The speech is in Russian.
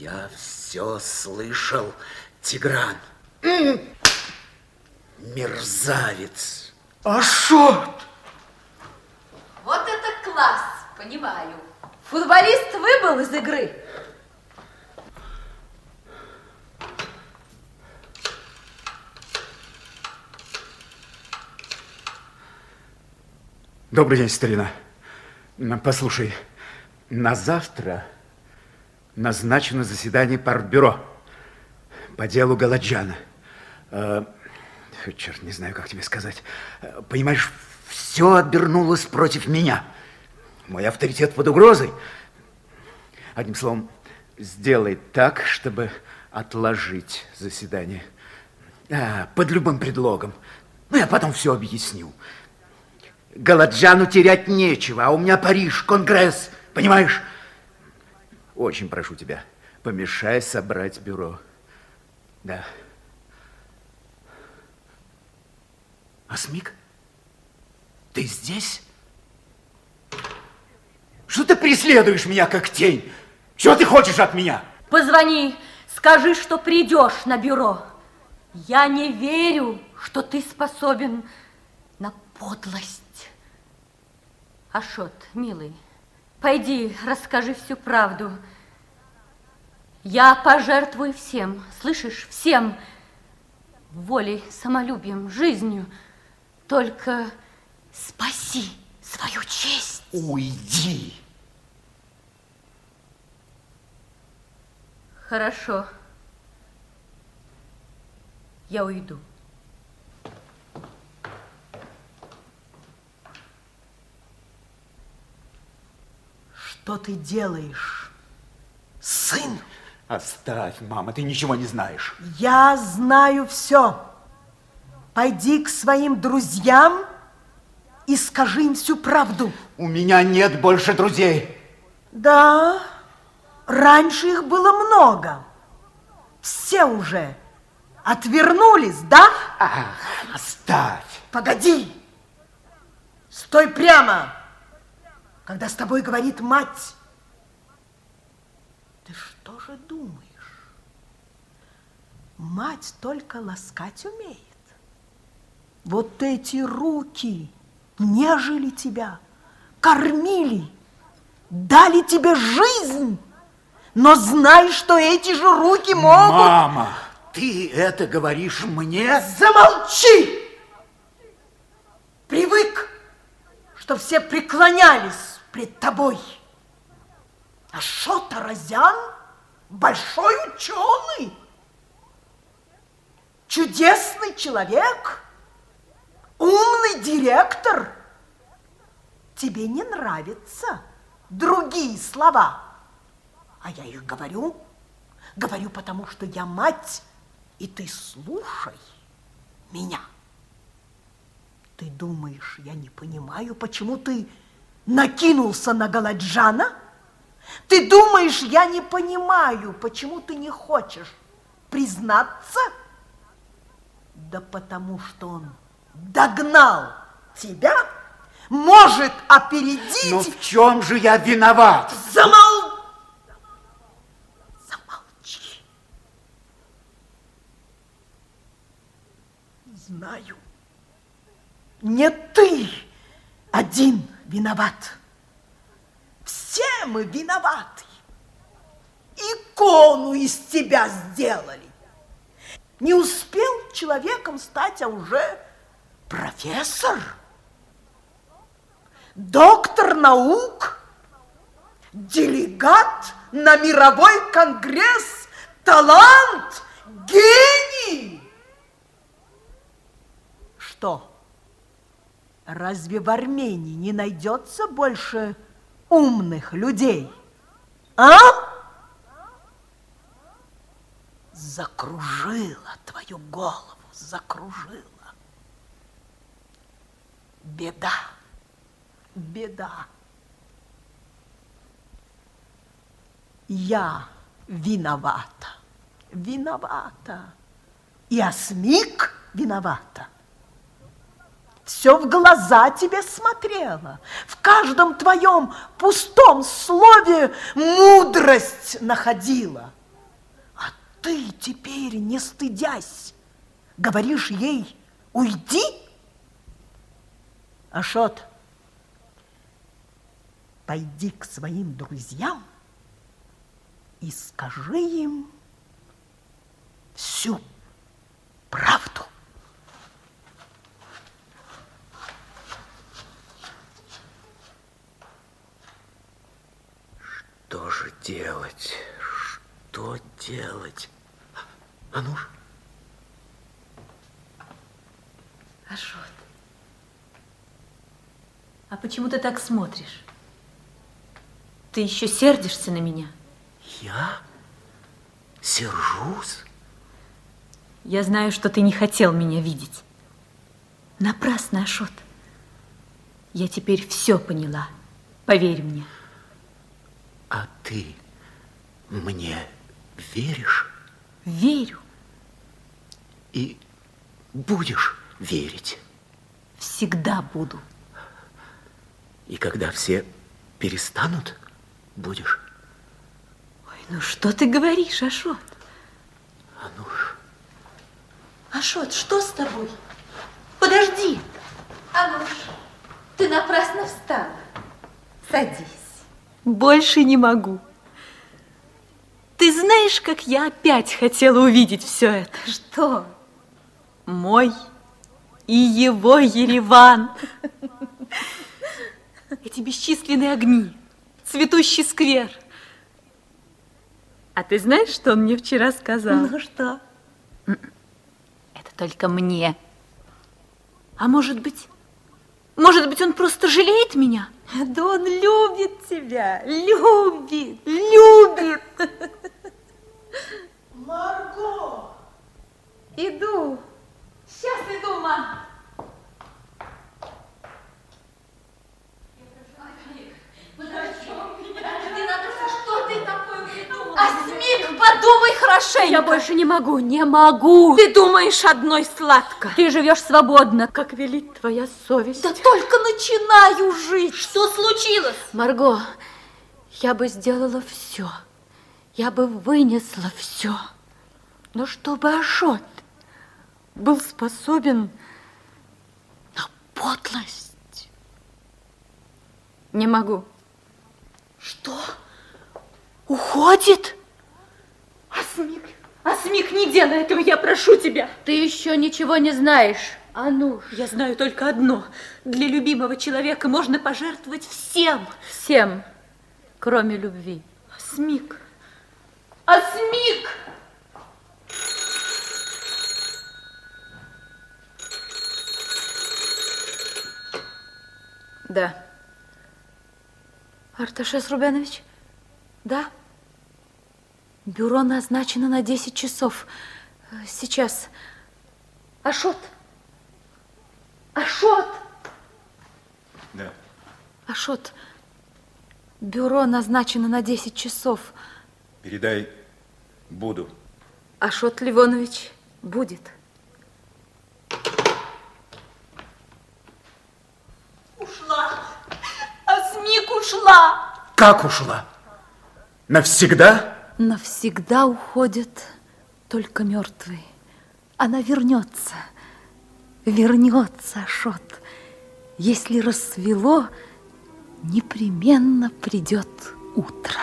Я все слышал, Тигран. Мерзавец. Ашот! Вот это класс, понимаю. Футболист выбыл из игры. Добрый день, старина. Послушай, на завтра назначено заседание партбюро по делу Галаджана. Э, черт, не знаю, как тебе сказать. Понимаешь, все обернулось против меня. Мой авторитет под угрозой. Одним словом, сделай так, чтобы отложить заседание. А, под любым предлогом. Ну, я потом все объясню. Галаджану терять нечего, а у меня Париж, Конгресс, понимаешь? Очень прошу тебя, помешай собрать бюро. Да. Асмик, ты здесь? Что ты преследуешь меня, как тень? Чего ты хочешь от меня? Позвони, скажи, что придешь на бюро. Я не верю, что ты способен на подлость. Ашот, милый, пойди, расскажи всю правду. Я пожертвую всем, слышишь, всем, волей, самолюбием, жизнью. Только спаси свою честь. Уйди. Хорошо. Я уйду. Что ты делаешь, сын? Оставь, мама, ты ничего не знаешь. Я знаю все. Пойди к своим друзьям и скажи им всю правду. У меня нет больше друзей. Да, раньше их было много. Все уже отвернулись, да? Ах, оставь. Погоди. Стой прямо когда с тобой говорит мать. Ты что же думаешь? Мать только ласкать умеет. Вот эти руки нежели тебя, кормили, дали тебе жизнь. Но знай, что эти же руки могут... Мама, ты это говоришь мне? Замолчи! Привык, что все преклонялись пред тобой. А что Таразян большой ученый, чудесный человек, умный директор. Тебе не нравятся другие слова, а я их говорю. Говорю, потому что я мать, и ты слушай меня. Ты думаешь, я не понимаю, почему ты накинулся на Галаджана? Ты думаешь, я не понимаю, почему ты не хочешь признаться? Да потому что он догнал тебя, может опередить... Но в чем же я виноват? Замол... Замолчи. Знаю, не ты один виноват. Все мы виноваты. Икону из тебя сделали. Не успел человеком стать, а уже профессор, доктор наук, делегат на мировой конгресс, талант, гений. Что? Разве в Армении не найдется больше умных людей? А? Закружила твою голову, закружила. Беда, беда. Я виновата, виновата. И Асмик виновата все в глаза тебе смотрела, в каждом твоем пустом слове мудрость находила. ты теперь, не стыдясь, говоришь ей «Уйди»? Ашот, пойди к своим друзьям и скажи им всю правду. Что же делать? Что делать? А ну ж. Ашот, а почему ты так смотришь? Ты еще сердишься на меня? Я? Сержусь? Я знаю, что ты не хотел меня видеть. Напрасно, Ашот. Я теперь все поняла. Поверь мне. А ты мне веришь? Верю. И будешь верить? Всегда буду. И когда все перестанут, будешь? Ой, ну что ты говоришь, Ашот? А ну ж. Ашот, что с тобой? Подожди. Ануш, ты напрасно встала. Садись. Больше не могу. Ты знаешь, как я опять хотела увидеть все это? Что? Мой и его Ереван. Эти бесчисленные огни, цветущий сквер. А ты знаешь, что он мне вчера сказал? Ну что? Это только мне. А может быть, может быть, он просто жалеет меня? Да он любит тебя, любит, любит. Иду. Сейчас иду, мам. Асмик, подумай хорошенько. Я больше не могу, не могу. Ты думаешь одной сладко. Ты живешь свободно, как велит твоя совесть. Да только начинаю жить. Что случилось? Марго, я бы сделала все. Я бы вынесла все. Но чтобы Ашот был способен на подлость. Не могу. Что? Уходит? Асмик, Асмик, не делай этого, я прошу тебя. Ты еще ничего не знаешь. Ануш. Я знаю только одно. Для любимого человека можно пожертвовать всем. Всем, кроме любви. Асмик. Асмик! Да. Арташес Рубенович? Да? Бюро назначено на 10 часов. Э, Сейчас. Ашот! Ашот! Да. Ашот, бюро назначено на 10 часов. Передай, буду. Ашот Ливонович будет. Ушла. Асмик ушла. Как ушла? Навсегда? Навсегда уходят только мертвые. Она вернется, вернется, Ашот. Если рассвело, непременно придет утро.